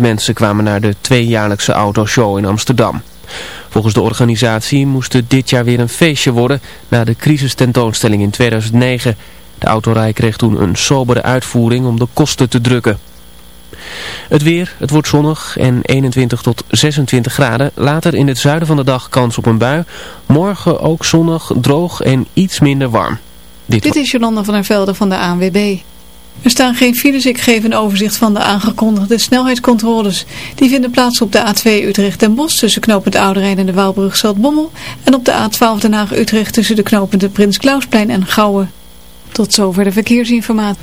Mensen kwamen naar de tweejaarlijkse autoshow in Amsterdam. Volgens de organisatie moest het dit jaar weer een feestje worden na de crisistentoonstelling in 2009. De autorij kreeg toen een sobere uitvoering om de kosten te drukken. Het weer, het wordt zonnig en 21 tot 26 graden. Later in het zuiden van de dag kans op een bui. Morgen ook zonnig, droog en iets minder warm. Dit, Dit is Jolanda van der Velde van de ANWB. Er staan geen files, ik geef een overzicht van de aangekondigde snelheidscontroles. Die vinden plaats op de A2 Utrecht-Den Bosch tussen knooppunt Ouderijn en de Waalbrug Bommel En op de A12 Den Haag-Utrecht tussen de knooppunten Prins Klausplein en Gouwen. Tot zover de verkeersinformatie.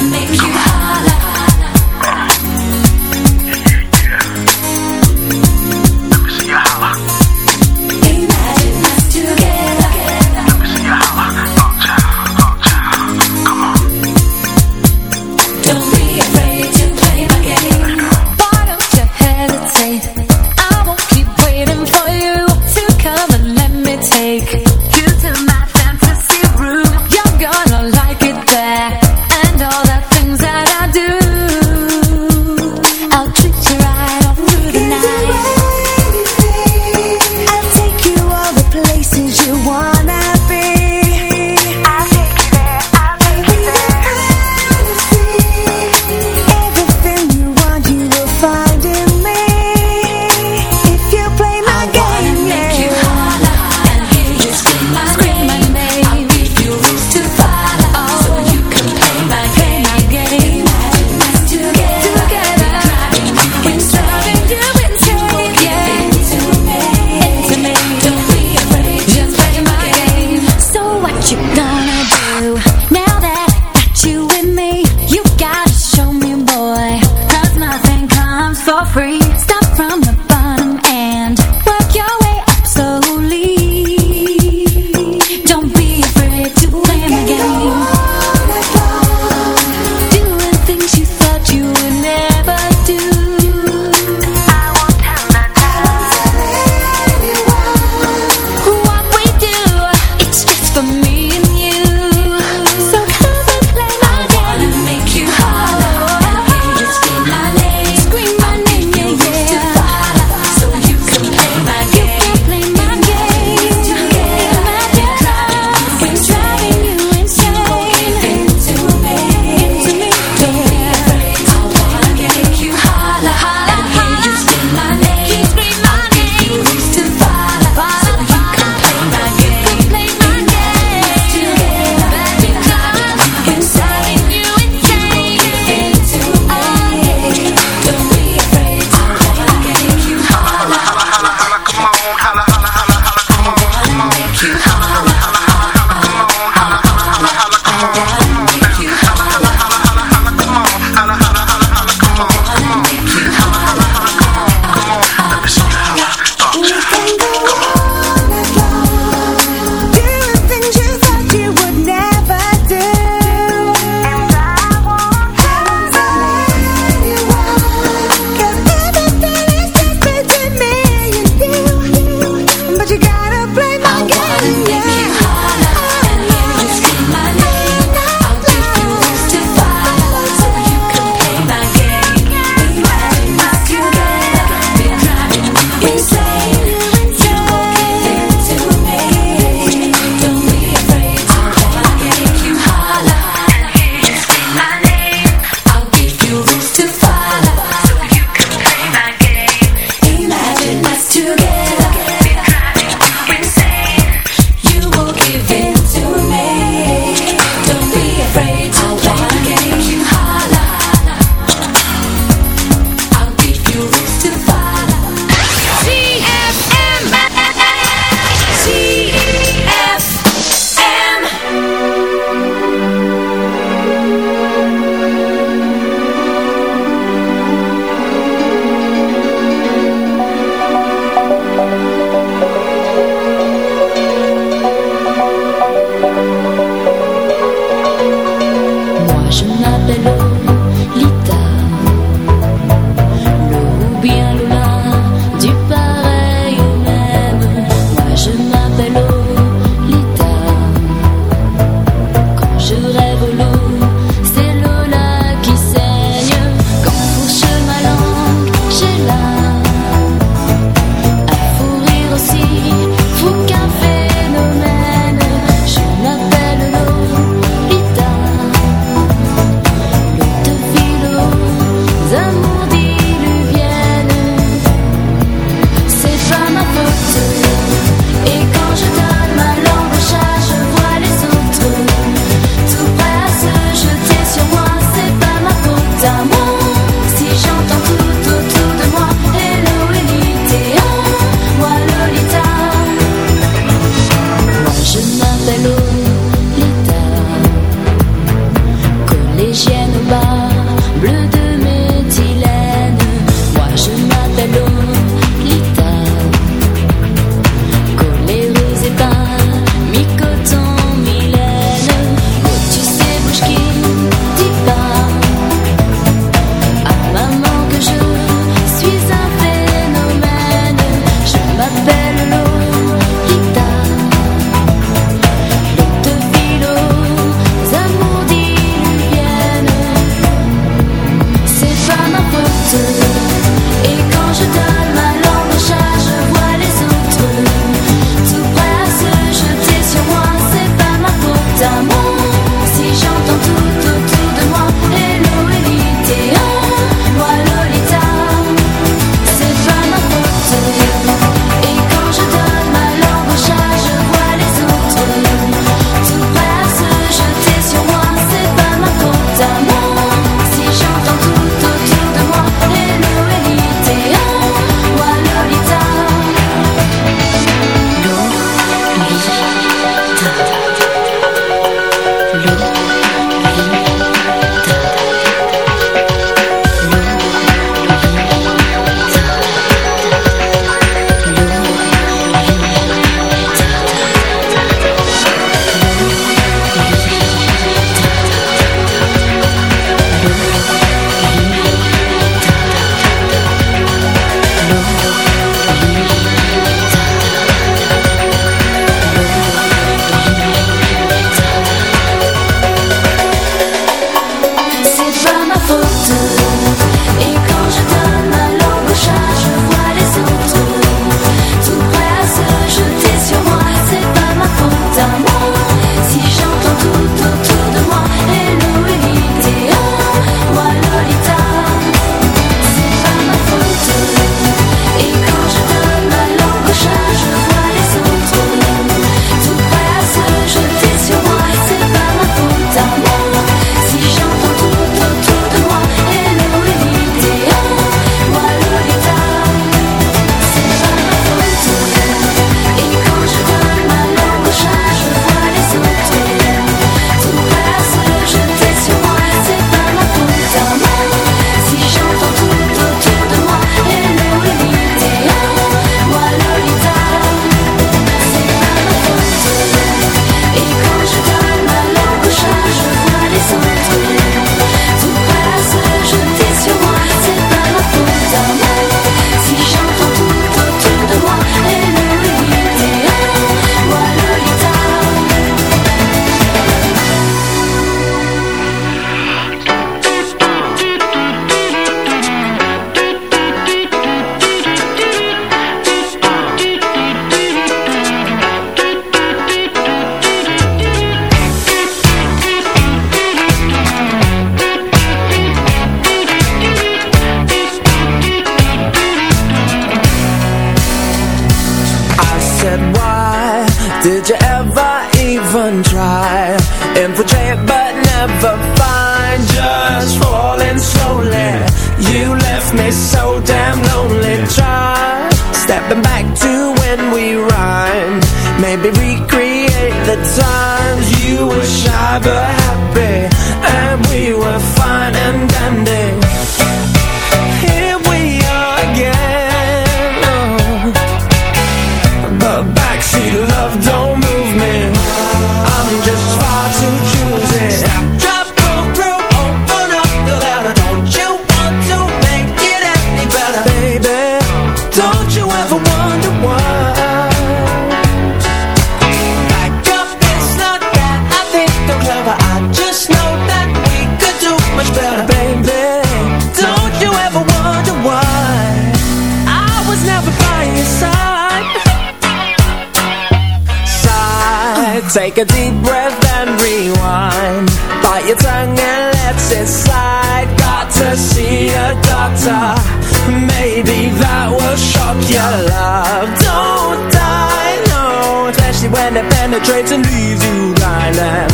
you lying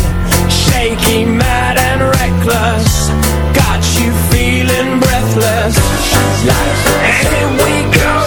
shaky, mad and reckless. Got you feeling breathless. Here we go.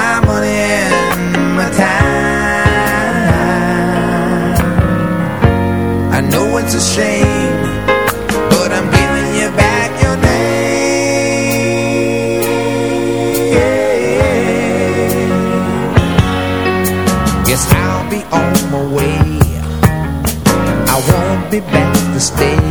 be back to stay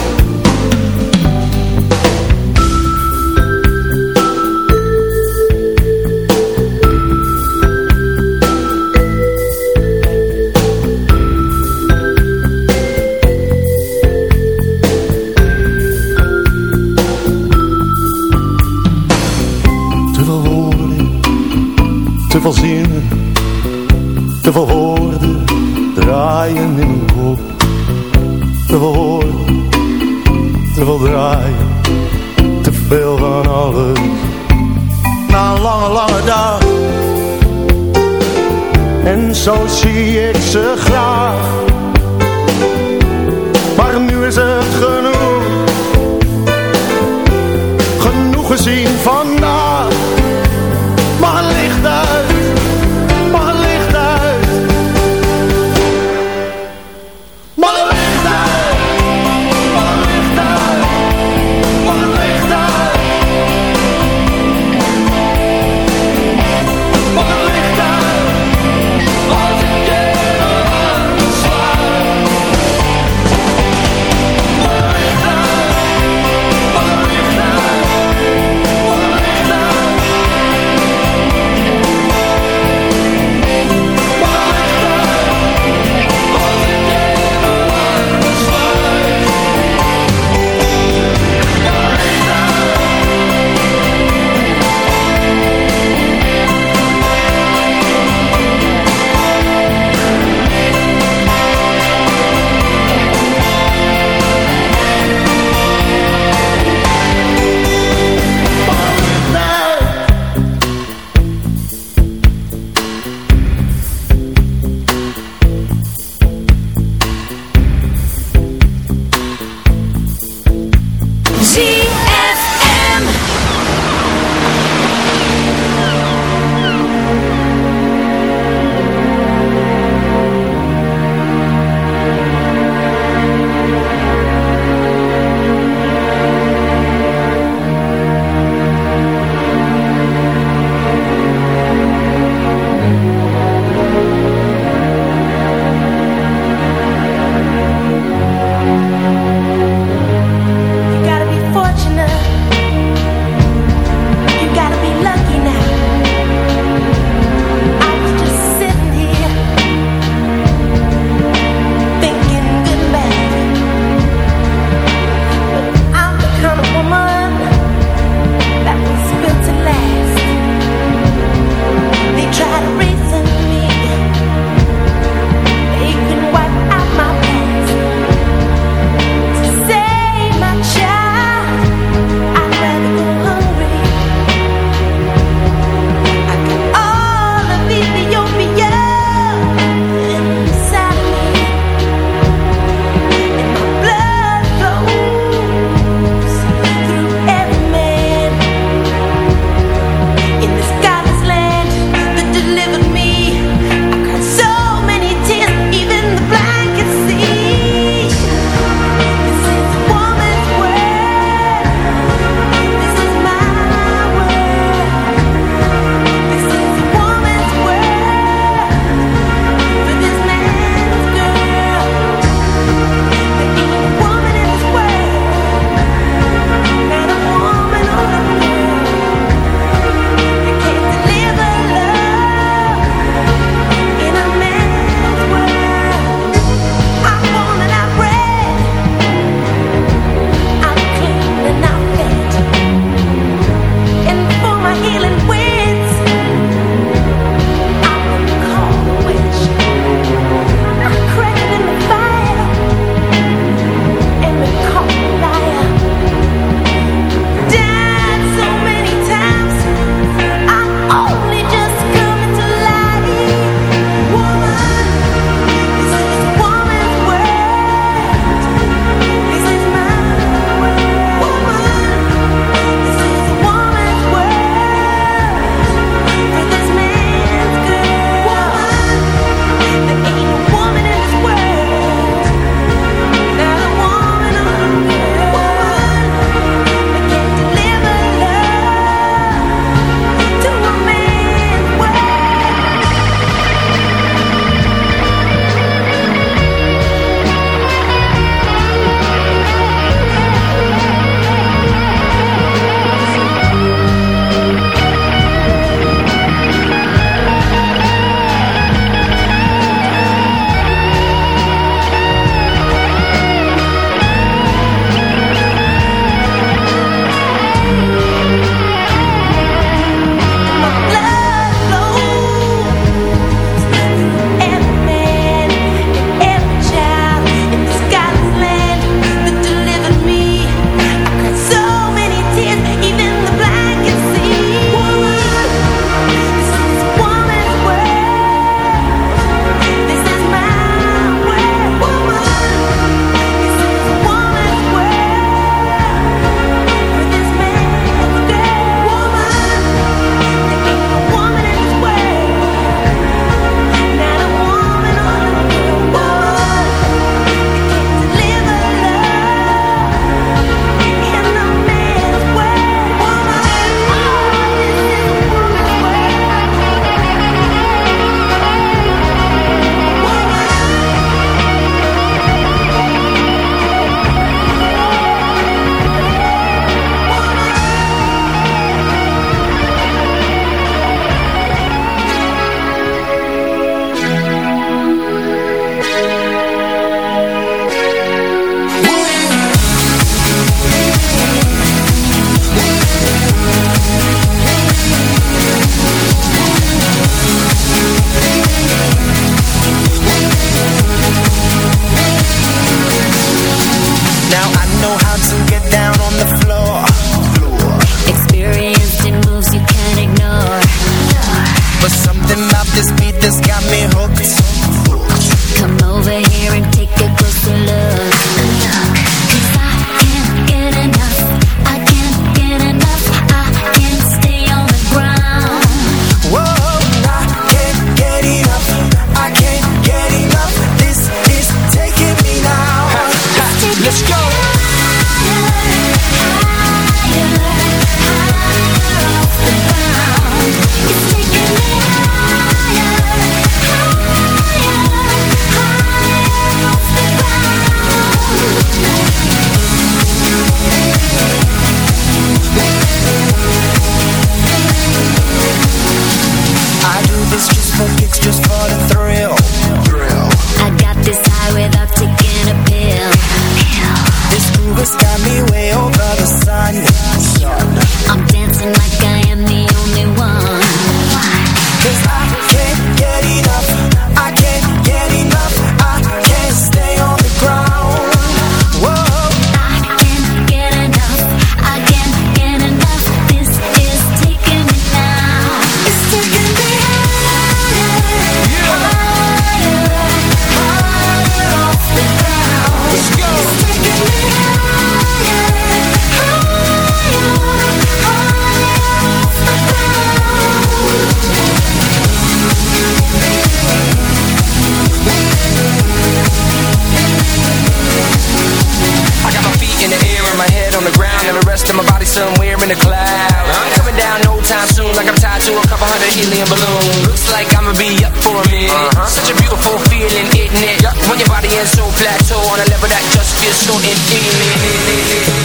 In the cloud. I'm coming down no time soon, like I'm tied to a couple hundred helium balloons. Looks like I'ma be up for a minute. Uh-huh. Such a beautiful feeling, isn't it? When your body is so plateau on a level that just feels so infinite.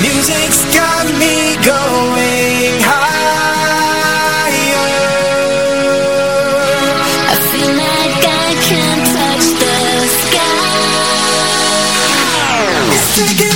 Music's got me going higher. I feel like I can touch the sky. It's taking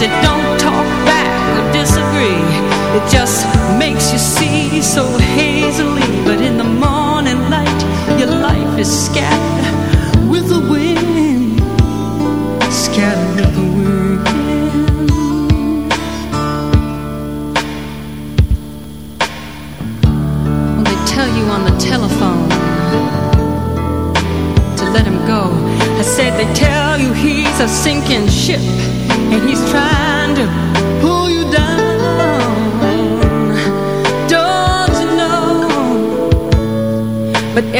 it don't talk back or disagree. It just makes you see so hazily. But in the morning light, your life is scattered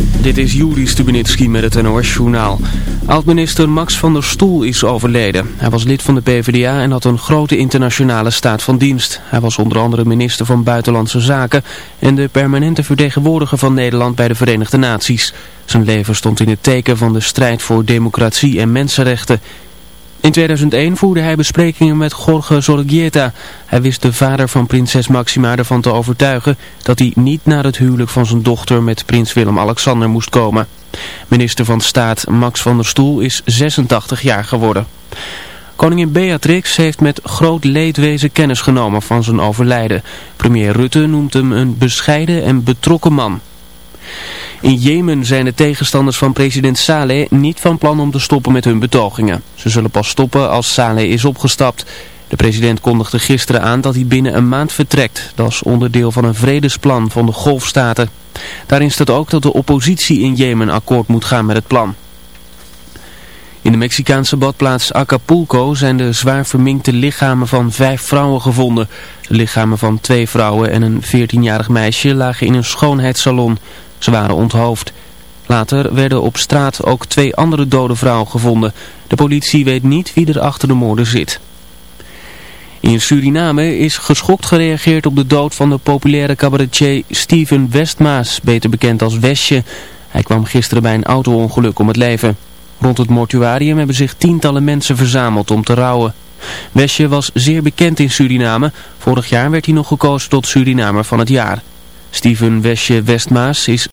Dit is Juri Stubenitski met het NOS-journaal. Oud-minister Max van der Stoel is overleden. Hij was lid van de PvdA en had een grote internationale staat van dienst. Hij was onder andere minister van Buitenlandse Zaken en de permanente vertegenwoordiger van Nederland bij de Verenigde Naties. Zijn leven stond in het teken van de strijd voor democratie en mensenrechten. In 2001 voerde hij besprekingen met Jorge Zorregieta. Hij wist de vader van prinses Maxima ervan te overtuigen dat hij niet naar het huwelijk van zijn dochter met prins Willem-Alexander moest komen. Minister van Staat Max van der Stoel is 86 jaar geworden. Koningin Beatrix heeft met groot leedwezen kennis genomen van zijn overlijden. Premier Rutte noemt hem een bescheiden en betrokken man. In Jemen zijn de tegenstanders van president Saleh niet van plan om te stoppen met hun betogingen. Ze zullen pas stoppen als Saleh is opgestapt. De president kondigde gisteren aan dat hij binnen een maand vertrekt. Dat is onderdeel van een vredesplan van de golfstaten. Daarin staat ook dat de oppositie in Jemen akkoord moet gaan met het plan. In de Mexicaanse badplaats Acapulco zijn de zwaar verminkte lichamen van vijf vrouwen gevonden. De lichamen van twee vrouwen en een 14-jarig meisje lagen in een schoonheidssalon. Ze waren onthoofd. Later werden op straat ook twee andere dode vrouwen gevonden. De politie weet niet wie er achter de moorden zit. In Suriname is geschokt gereageerd op de dood van de populaire cabaretier Steven Westmaas, beter bekend als Westje. Hij kwam gisteren bij een auto-ongeluk om het leven. Rond het mortuarium hebben zich tientallen mensen verzameld om te rouwen. Westje was zeer bekend in Suriname. Vorig jaar werd hij nog gekozen tot Surinamer van het jaar. Steven Westje Westmaas is